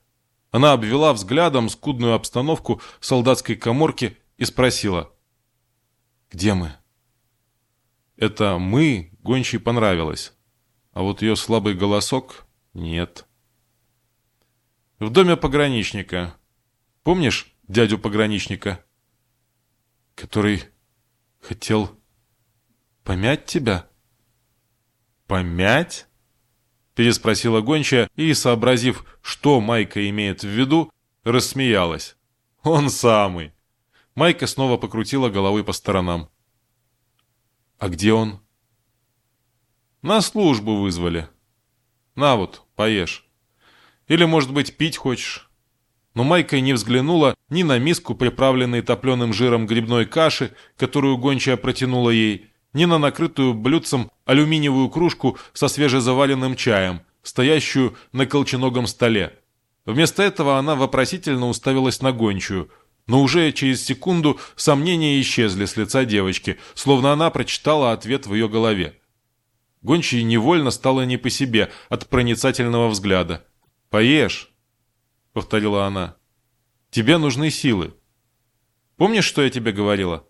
Она обвела взглядом скудную обстановку солдатской коморки и спросила. «Где мы?» Это «мы» гончей понравилось, а вот ее слабый голосок — нет. В доме пограничника. Помнишь дядю пограничника? Который хотел помять тебя? Помять? переспросила гончая и, сообразив, что Майка имеет в виду, рассмеялась. «Он самый!» Майка снова покрутила головой по сторонам. «А где он?» «На службу вызвали. На вот, поешь. Или, может быть, пить хочешь?» Но Майка не взглянула ни на миску, приправленной топленым жиром грибной каши, которую гончая протянула ей, ни на накрытую блюдцем алюминиевую кружку со свежезаваленным чаем, стоящую на колченогом столе. Вместо этого она вопросительно уставилась на гончую, но уже через секунду сомнения исчезли с лица девочки, словно она прочитала ответ в ее голове. Гончей невольно стало не по себе от проницательного взгляда. «Поешь», — повторила она. «Тебе нужны силы. Помнишь, что я тебе говорила?»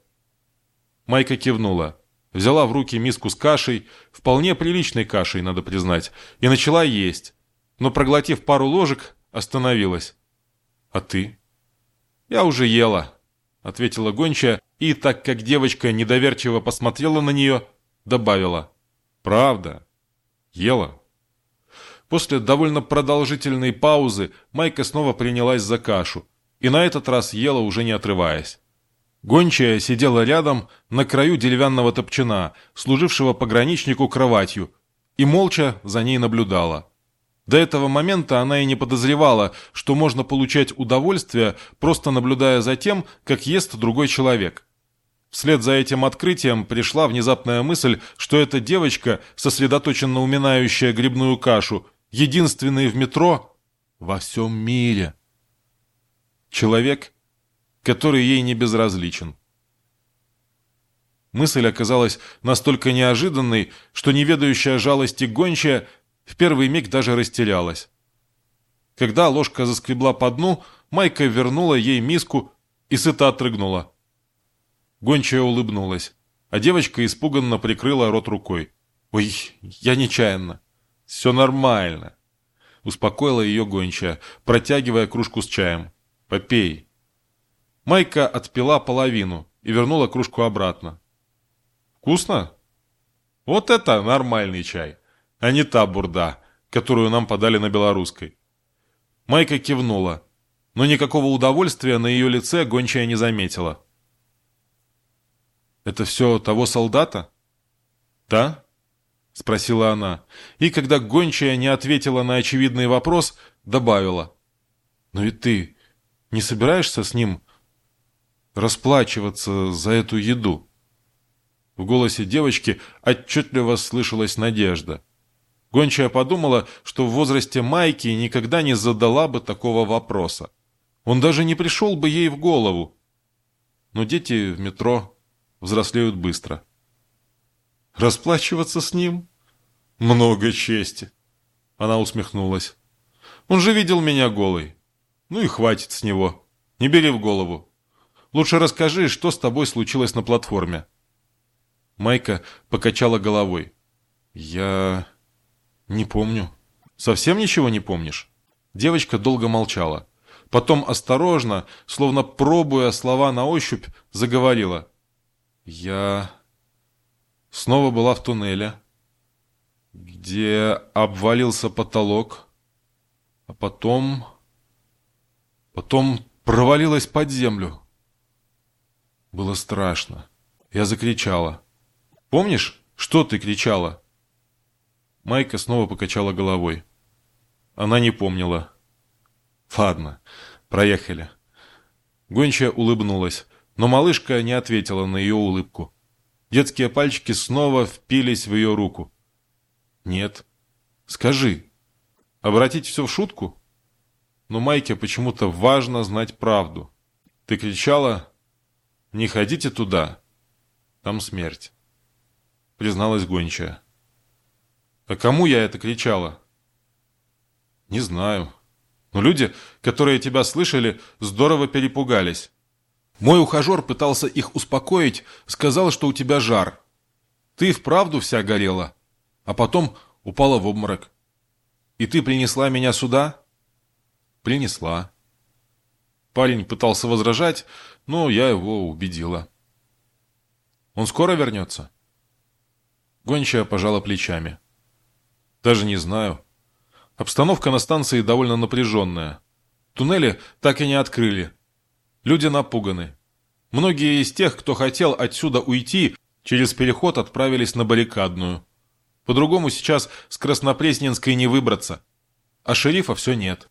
Майка кивнула взяла в руки миску с кашей, вполне приличной кашей, надо признать, и начала есть, но, проглотив пару ложек, остановилась. «А ты?» «Я уже ела», — ответила гончая, и, так как девочка недоверчиво посмотрела на нее, добавила. «Правда? Ела?» После довольно продолжительной паузы Майка снова принялась за кашу, и на этот раз ела уже не отрываясь. Гончая сидела рядом на краю деревянного топчина, служившего пограничнику кроватью, и молча за ней наблюдала. До этого момента она и не подозревала, что можно получать удовольствие, просто наблюдая за тем, как ест другой человек. Вслед за этим открытием пришла внезапная мысль, что эта девочка, сосредоточенно уминающая грибную кашу, единственный в метро во всем мире. Человек — который ей не безразличен. Мысль оказалась настолько неожиданной, что неведающая жалости гончая в первый миг даже растерялась. Когда ложка заскребла по дну, Майка вернула ей миску и сыто отрыгнула. Гончая улыбнулась, а девочка испуганно прикрыла рот рукой. «Ой, я нечаянно». «Все нормально», — успокоила ее гончая, протягивая кружку с чаем. «Попей». Майка отпила половину и вернула кружку обратно. «Вкусно?» «Вот это нормальный чай, а не та бурда, которую нам подали на белорусской». Майка кивнула, но никакого удовольствия на ее лице гончая не заметила. «Это все того солдата?» «Да?» — спросила она. И когда гончая не ответила на очевидный вопрос, добавила. «Ну и ты не собираешься с ним расплачиваться за эту еду. В голосе девочки отчетливо слышалась надежда. Гончая подумала, что в возрасте Майки никогда не задала бы такого вопроса. Он даже не пришел бы ей в голову. Но дети в метро взрослеют быстро. Расплачиваться с ним? Много чести. Она усмехнулась. Он же видел меня голой. Ну и хватит с него. Не бери в голову. Лучше расскажи, что с тобой случилось на платформе». Майка покачала головой. «Я... не помню». «Совсем ничего не помнишь?» Девочка долго молчала. Потом осторожно, словно пробуя слова на ощупь, заговорила. «Я снова была в туннеле, где обвалился потолок, а потом... потом провалилась под землю. Было страшно. Я закричала. Помнишь, что ты кричала?» Майка снова покачала головой. Она не помнила. «Ладно, проехали». Гончая улыбнулась, но малышка не ответила на ее улыбку. Детские пальчики снова впились в ее руку. «Нет. Скажи. Обратить все в шутку?» Но Майке почему-то важно знать правду. «Ты кричала, не ходите туда. Там смерть», — призналась гончая. «А кому я это кричала?» «Не знаю. Но люди, которые тебя слышали, здорово перепугались. Мой ухажер пытался их успокоить, сказал, что у тебя жар. Ты вправду вся горела, а потом упала в обморок. И ты принесла меня сюда?» «Принесла». Парень пытался возражать, но я его убедила. «Он скоро вернется?» Гончая пожала плечами. «Даже не знаю. Обстановка на станции довольно напряженная. Туннели так и не открыли. Люди напуганы. Многие из тех, кто хотел отсюда уйти, через переход отправились на баррикадную. По-другому сейчас с Краснопресненской не выбраться. А шерифа все нет.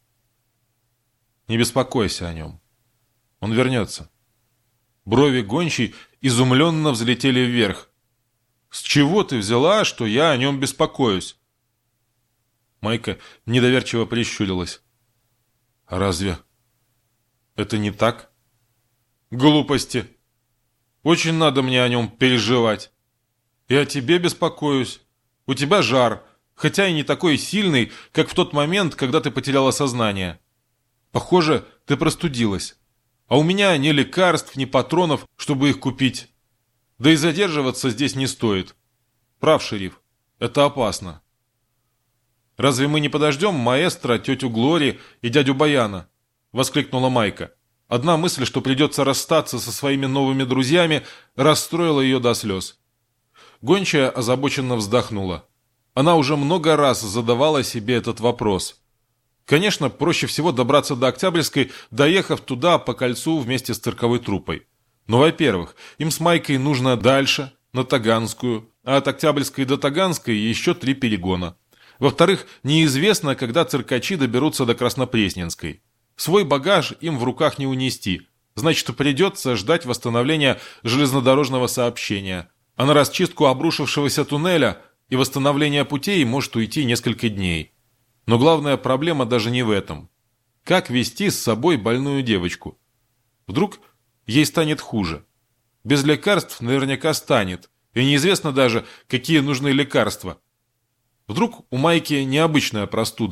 Не беспокойся о нем. Он вернется. Брови гончей изумленно взлетели вверх. «С чего ты взяла, что я о нем беспокоюсь?» Майка недоверчиво прищурилась. «Разве это не так?» «Глупости. Очень надо мне о нем переживать. О тебе беспокоюсь. У тебя жар, хотя и не такой сильный, как в тот момент, когда ты потеряла сознание. Похоже, ты простудилась. А у меня ни лекарств, ни патронов, чтобы их купить. Да и задерживаться здесь не стоит. Прав, шериф. Это опасно». «Разве мы не подождем маэстро, тетю Глори и дядю Баяна?» — воскликнула Майка. Одна мысль, что придется расстаться со своими новыми друзьями, расстроила ее до слез. Гончая озабоченно вздохнула. Она уже много раз задавала себе этот вопрос. Конечно, проще всего добраться до Октябрьской, доехав туда по кольцу вместе с цирковой труппой. Но, во-первых, им с Майкой нужно дальше, на Таганскую, а от Октябрьской до Таганской еще три перегона. Во-вторых, неизвестно, когда циркачи доберутся до Краснопресненской. Свой багаж им в руках не унести, значит, придется ждать восстановления железнодорожного сообщения. А на расчистку обрушившегося туннеля и восстановление путей может уйти несколько дней. Но главная проблема даже не в этом. Как вести с собой больную девочку? Вдруг ей станет хуже. Без лекарств наверняка станет, и неизвестно даже, какие нужны лекарства – Вдруг у Майки необычная простуда.